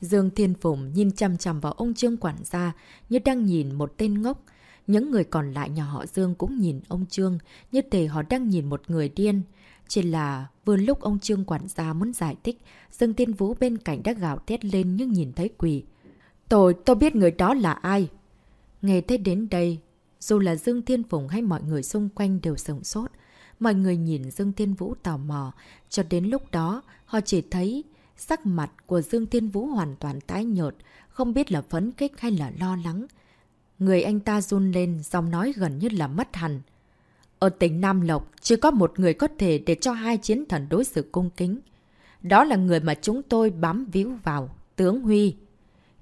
[SPEAKER 1] Dương Thiên Phùng nhìn chăm chăm vào ông Trương quản gia như đang nhìn một tên ngốc. Những người còn lại nhà họ Dương cũng nhìn ông Trương như thể họ đang nhìn một người điên. Chỉ là vừa lúc ông Trương quản gia muốn giải thích, Dương Thiên Vũ bên cạnh đã gào thét lên nhưng nhìn thấy quỷ. Tôi, tôi biết người đó là ai. Nghe thấy đến đây, dù là Dương Thiên Phùng hay mọi người xung quanh đều sừng sốt. Mọi người nhìn Dương Thiên Vũ tò mò, cho đến lúc đó họ chỉ thấy sắc mặt của Dương Thiên Vũ hoàn toàn tái nhợt, không biết là phấn kích hay là lo lắng. Người anh ta run lên, giọng nói gần như là mất hẳn. Ở tỉnh Nam Lộc, chỉ có một người có thể để cho hai chiến thần đối xử cung kính. Đó là người mà chúng tôi bám víu vào, tướng Huy.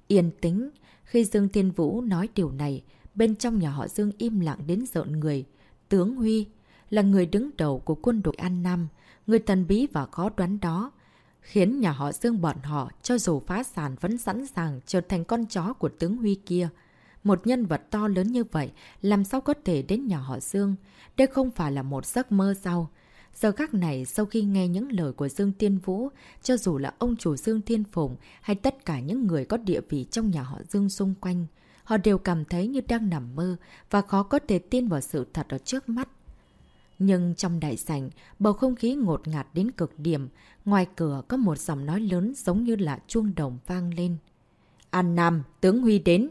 [SPEAKER 1] Yên tĩnh, khi Dương Thiên Vũ nói điều này, bên trong nhà họ Dương im lặng đến rợn người. Tướng Huy là người đứng đầu của quân đội An Nam, người thần bí và khó đoán đó, khiến nhà họ Dương bọn họ cho dù phá sản vẫn sẵn sàng trở thành con chó của tướng Huy kia. Một nhân vật to lớn như vậy, làm sao có thể đến nhà họ Dương? Đây không phải là một giấc mơ sao? Giờ khắc này, sau khi nghe những lời của Dương Tiên Vũ, cho dù là ông chủ Dương Thiên Phùng hay tất cả những người có địa vị trong nhà họ Dương xung quanh, họ đều cảm thấy như đang nằm mơ và khó có thể tin vào sự thật ở trước mắt. Nhưng trong đại sảnh, bầu không khí ngột ngạt đến cực điểm, ngoài cửa có một giọng nói lớn giống như là chuông đồng vang lên. An Nam, tướng Huy đến!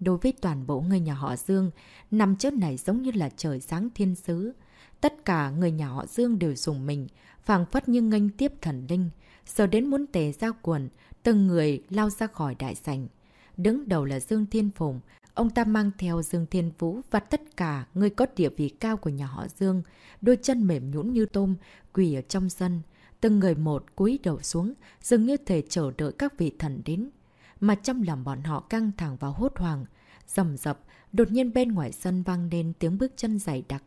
[SPEAKER 1] Đối với toàn bộ người nhà họ Dương, năm chữ này giống như là trời sáng thiên sứ. Tất cả người nhà họ Dương đều dùng mình, phảng phất như nganh tiếp thần linh. Giờ đến muốn tề ra quần, từng người lao ra khỏi đại sảnh. Đứng đầu là Dương Thiên Phùng, ông ta mang theo Dương Thiên Vũ và tất cả người có địa vị cao của nhà họ Dương, đôi chân mềm nhũn như tôm, quỳ ở trong sân. Từng người một cúi đầu xuống, dường như thể chờ đợi các vị thần đến. Mà trong lòng bọn họ căng thẳng và hốt hoảng, Dầm dập, đột nhiên bên ngoài sân vang lên tiếng bước chân dày đặc.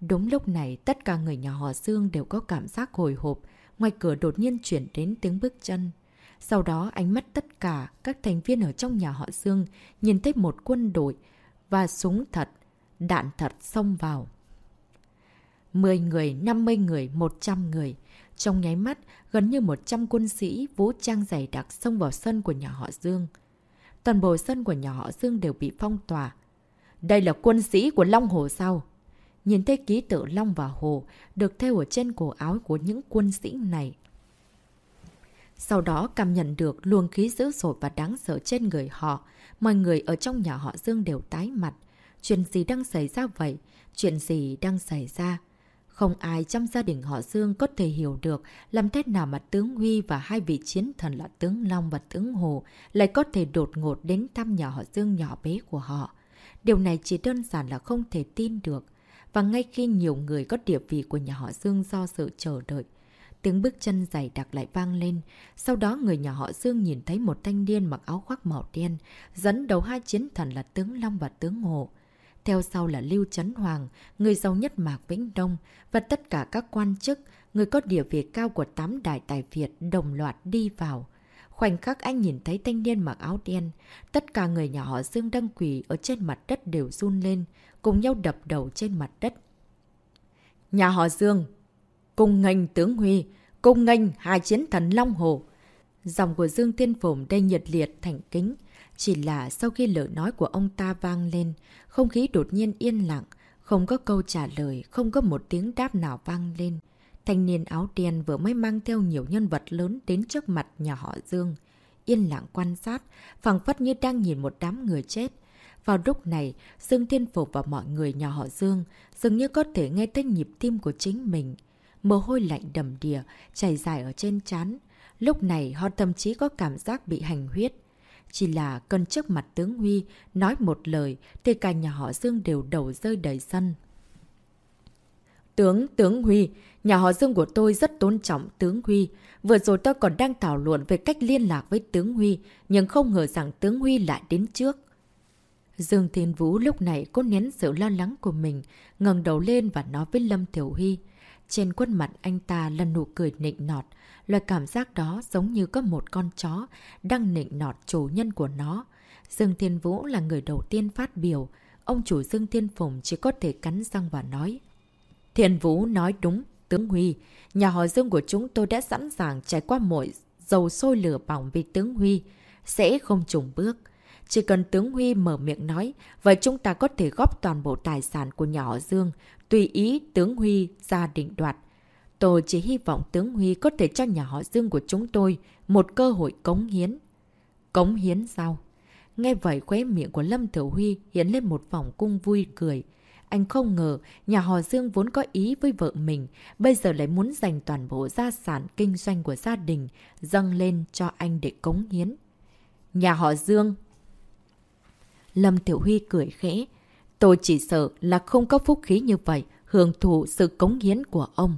[SPEAKER 1] Đúng lúc này, tất cả người nhà họ Dương đều có cảm giác hồi hộp, ngoài cửa đột nhiên chuyển đến tiếng bước chân. Sau đó ánh mắt tất cả các thành viên ở trong nhà họ Dương nhìn thấy một quân đội và súng thật, đạn thật xông vào. 10 người, 50 người, 100 người. Trong nháy mắt, gần như 100 quân sĩ vũ trang dày đặc xông vào sân của nhà họ Dương. Toàn bộ sân của nhà họ Dương đều bị phong tỏa. Đây là quân sĩ của Long Hồ sao? Nhìn thấy ký tự Long và Hồ được theo ở trên cổ áo của những quân sĩ này. Sau đó cảm nhận được luồng khí dữ dội và đáng sợ trên người họ. Mọi người ở trong nhà họ Dương đều tái mặt. Chuyện gì đang xảy ra vậy? Chuyện gì đang xảy ra? Không ai trong gia đình họ Dương có thể hiểu được làm thế nào mà tướng Huy và hai vị chiến thần là tướng Long và tướng Hồ lại có thể đột ngột đến thăm nhà họ Dương nhỏ bé của họ. Điều này chỉ đơn giản là không thể tin được. Và ngay khi nhiều người có địa vị của nhà họ Dương do sự chờ đợi, tiếng bước chân dày đặc lại vang lên. Sau đó người nhà họ Dương nhìn thấy một thanh niên mặc áo khoác màu đen, dẫn đầu hai chiến thần là tướng Long và tướng Hồ. Theo sau là Lưu Trấn Hoàng, người giàu nhất Mạc Vĩnh Đông và tất cả các quan chức, người có địa vị cao của tám đại tài Việt đồng loạt đi vào. Khoảnh khắc anh nhìn thấy thanh niên mặc áo đen, tất cả người nhà họ Dương đăng quỷ ở trên mặt đất đều run lên, cùng nhau đập đầu trên mặt đất. Nhà họ Dương, cùng ngành tướng Huy, cùng ngành hai chiến thần Long Hồ. Dòng của Dương Thiên Phùng đây nhiệt liệt thành kính, chỉ là sau khi lời nói của ông ta vang lên, không khí đột nhiên yên lặng, không có câu trả lời, không có một tiếng đáp nào vang lên. Thanh niên áo đen vừa mới mang theo nhiều nhân vật lớn đến trước mặt nhà họ Dương. Yên lặng quan sát, phẳng phất như đang nhìn một đám người chết. Vào lúc này, Dương Thiên Phục và mọi người nhà họ Dương dường như có thể nghe thấy nhịp tim của chính mình. Mồ hôi lạnh đầm đìa, chảy dài ở trên trán. Lúc này họ thậm chí có cảm giác bị hành huyết. Chỉ là cân trước mặt tướng Huy, nói một lời, thì cả nhà họ Dương đều đầu rơi đầy sân. Tướng, tướng Huy, nhà họ Dương của tôi rất tôn trọng tướng Huy. Vừa rồi tôi còn đang thảo luận về cách liên lạc với tướng Huy, nhưng không ngờ rằng tướng Huy lại đến trước. Dương Thiên Vũ lúc này cố nén sự lo lắng của mình, ngẩng đầu lên và nói với Lâm Thiểu Huy. Trên khuôn mặt anh ta là nụ cười nịnh nọt, Loại cảm giác đó giống như có một con chó đang nịnh nọt chủ nhân của nó. Dương Thiên Vũ là người đầu tiên phát biểu. Ông chủ Dương Thiên Phùng chỉ có thể cắn răng và nói. Thiên Vũ nói đúng, tướng Huy. Nhà họ Dương của chúng tôi đã sẵn sàng trải qua mọi dầu sôi lửa bỏng vì tướng Huy. Sẽ không trùng bước. Chỉ cần tướng Huy mở miệng nói, vậy chúng ta có thể góp toàn bộ tài sản của nhà họ Dương, tùy ý tướng Huy ra định đoạt. Tôi chỉ hy vọng tướng Huy có thể cho nhà họ Dương của chúng tôi một cơ hội cống hiến. Cống hiến sao? Nghe vậy khóe miệng của Lâm Thiểu Huy hiện lên một vòng cung vui cười. Anh không ngờ nhà họ Dương vốn có ý với vợ mình, bây giờ lại muốn dành toàn bộ gia sản kinh doanh của gia đình dâng lên cho anh để cống hiến. Nhà họ Dương Lâm Tiểu Huy cười khẽ. Tôi chỉ sợ là không có phúc khí như vậy, hưởng thụ sự cống hiến của ông.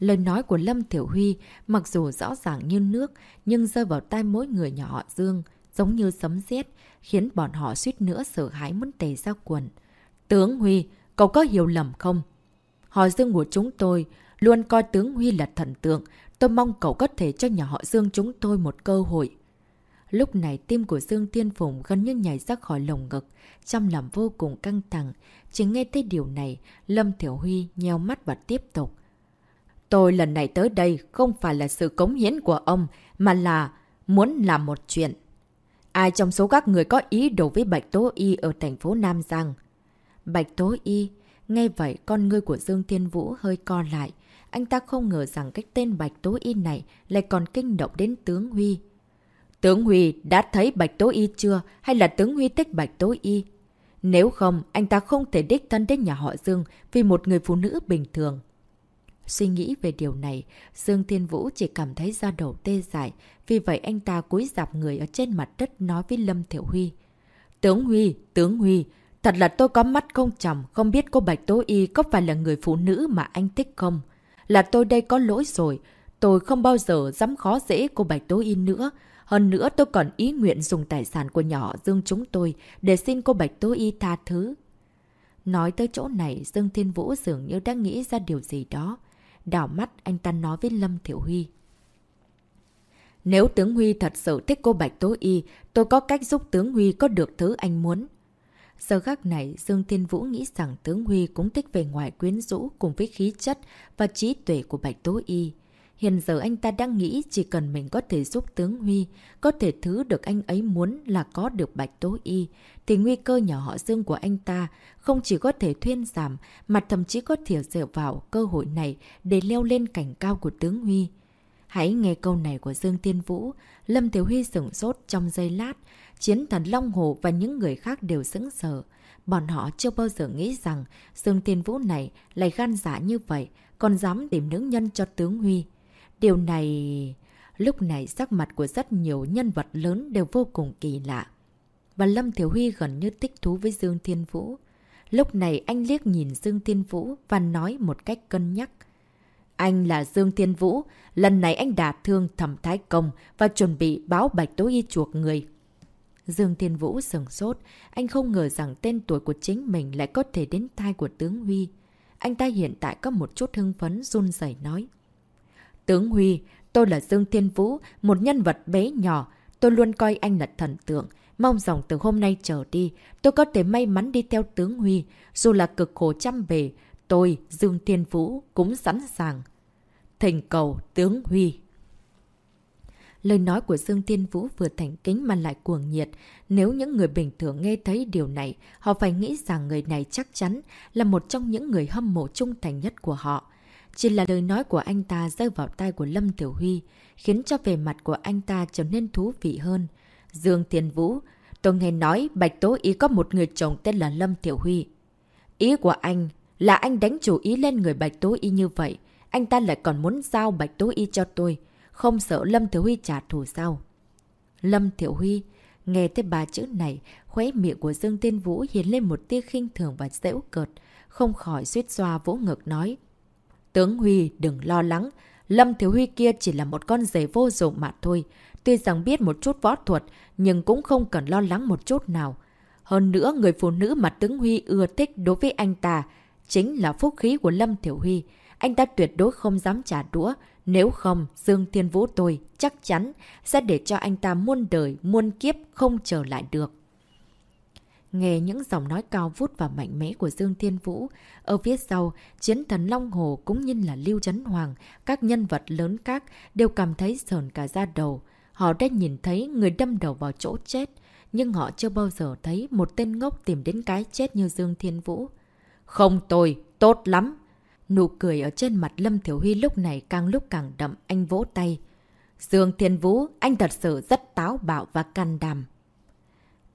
[SPEAKER 1] Lời nói của Lâm Thiểu Huy mặc dù rõ ràng như nước nhưng rơi vào tai mỗi người nhỏ họ Dương giống như sấm sét khiến bọn họ suýt nữa sợ hãi muốn tề ra quần. Tướng Huy, cậu có hiểu lầm không? Họ Dương của chúng tôi luôn coi tướng Huy là thần tượng. Tôi mong cậu có thể cho nhà họ Dương chúng tôi một cơ hội. Lúc này tim của Dương Thiên Phùng gần như nhảy ra khỏi lồng ngực, trong lòng vô cùng căng thẳng. Chỉ nghe thấy điều này, Lâm Thiểu Huy nheo mắt và tiếp tục. Tôi lần này tới đây không phải là sự cống hiến của ông, mà là muốn làm một chuyện. Ai trong số các người có ý đồ với Bạch Tố Y ở thành phố Nam Giang? Bạch Tố Y, nghe vậy con ngươi của Dương Thiên Vũ hơi co lại. Anh ta không ngờ rằng cái tên Bạch Tố Y này lại còn kinh động đến tướng Huy. Tướng Huy đã thấy Bạch Tố Y chưa? Hay là tướng Huy thích Bạch Tố Y? Nếu không, anh ta không thể đích thân đến nhà họ Dương vì một người phụ nữ bình thường. Suy nghĩ về điều này, Dương Thiên Vũ chỉ cảm thấy da đầu tê dại, vì vậy anh ta cúi dạp người ở trên mặt đất nói với Lâm Thiểu Huy. Tướng Huy, tướng Huy, thật là tôi có mắt không chồng, không biết cô Bạch Tố Y có phải là người phụ nữ mà anh thích không? Là tôi đây có lỗi rồi, tôi không bao giờ dám khó dễ cô Bạch Tố Y nữa. Hơn nữa tôi còn ý nguyện dùng tài sản của nhỏ Dương chúng tôi để xin cô Bạch Tố Y tha thứ. Nói tới chỗ này, Dương Thiên Vũ dường như đang nghĩ ra điều gì đó. Đảo mắt anh ta nói với Lâm Thiểu Huy. Nếu tướng Huy thật sự thích cô Bạch Tố Y, tôi có cách giúp tướng Huy có được thứ anh muốn. Giờ khắc này, Dương Thiên Vũ nghĩ rằng tướng Huy cũng thích về ngoài quyến rũ cùng với khí chất và trí tuệ của Bạch Tố Y. Hiện giờ anh ta đang nghĩ chỉ cần mình có thể giúp tướng Huy, có thể thứ được anh ấy muốn là có được Bạch Tố Y, thì nguy cơ nhỏ họ Dương của anh ta không chỉ có thể thuyên giảm, mà thậm chí có thể dựa vào cơ hội này để leo lên cảnh cao của tướng Huy. Hãy nghe câu này của Dương Tiên Vũ, Lâm Thiếu Huy sửng sốt trong giây lát, chiến thần Long Hồ và những người khác đều sững sờ. Bọn họ chưa bao giờ nghĩ rằng Dương Tiên Vũ này lại gan dạ như vậy, còn dám tìm nữ nhân cho tướng Huy. Điều này... Lúc này sắc mặt của rất nhiều nhân vật lớn đều vô cùng kỳ lạ. Và Lâm Thiếu Huy gần như tích thú với Dương Thiên Vũ. Lúc này anh liếc nhìn Dương Thiên Vũ và nói một cách cân nhắc. Anh là Dương Thiên Vũ, lần này anh đả thương thẩm thái công và chuẩn bị báo bạch tối y chuộc người. Dương Thiên Vũ sừng sốt, anh không ngờ rằng tên tuổi của chính mình lại có thể đến tai của tướng Huy. Anh ta hiện tại có một chút hưng phấn run rẩy nói. Tướng Huy, tôi là Dương Thiên Vũ, một nhân vật bé nhỏ. Tôi luôn coi anh là thần tượng. Mong rằng từ hôm nay trở đi, tôi có thể may mắn đi theo tướng Huy. Dù là cực khổ trăm bề, tôi, Dương Thiên Vũ, cũng sẵn sàng. Thành cầu tướng Huy Lời nói của Dương Thiên Vũ vừa thành kính mà lại cuồng nhiệt. Nếu những người bình thường nghe thấy điều này, họ phải nghĩ rằng người này chắc chắn là một trong những người hâm mộ trung thành nhất của họ. Chỉ là lời nói của anh ta rơi vào tay của Lâm Tiểu Huy, khiến cho vẻ mặt của anh ta trở nên thú vị hơn. Dương Thiên Vũ, tôi nghe nói Bạch Tố Ý có một người chồng tên là Lâm Tiểu Huy. Ý của anh là anh đánh chủ ý lên người Bạch Tố Y như vậy. Anh ta lại còn muốn giao Bạch Tố Y cho tôi. Không sợ Lâm Tiểu Huy trả thù sao? Lâm Tiểu Huy, nghe tới ba chữ này, khóe miệng của Dương Tiên Vũ hiện lên một tia khinh thường và dễu cợt, không khỏi suýt xoa vỗ ngực nói. Tướng Huy đừng lo lắng, Lâm Thiếu Huy kia chỉ là một con rể vô dụng mà thôi. Tuy rằng biết một chút võ thuật, nhưng cũng không cần lo lắng một chút nào. Hơn nữa, người phụ nữ mà tướng Huy ưa thích đối với anh ta chính là phúc khí của Lâm Thiểu Huy. Anh ta tuyệt đối không dám trả đũa. Nếu không, Dương Thiên Vũ tôi chắc chắn sẽ để cho anh ta muôn đời, muôn kiếp không trở lại được. Nghe những giọng nói cao vút và mạnh mẽ của Dương Thiên Vũ, ở phía sau, chiến thần Long Hồ cũng như là Lưu Trấn Hoàng, các nhân vật lớn các đều cảm thấy sờn cả da đầu. Họ đã nhìn thấy người đâm đầu vào chỗ chết, nhưng họ chưa bao giờ thấy một tên ngốc tìm đến cái chết như Dương Thiên Vũ. Không tôi, tốt lắm. Nụ cười ở trên mặt Lâm Thiểu Huy lúc này càng lúc càng đậm, anh vỗ tay. Dương Thiên Vũ, anh thật sự rất táo bạo và can đảm.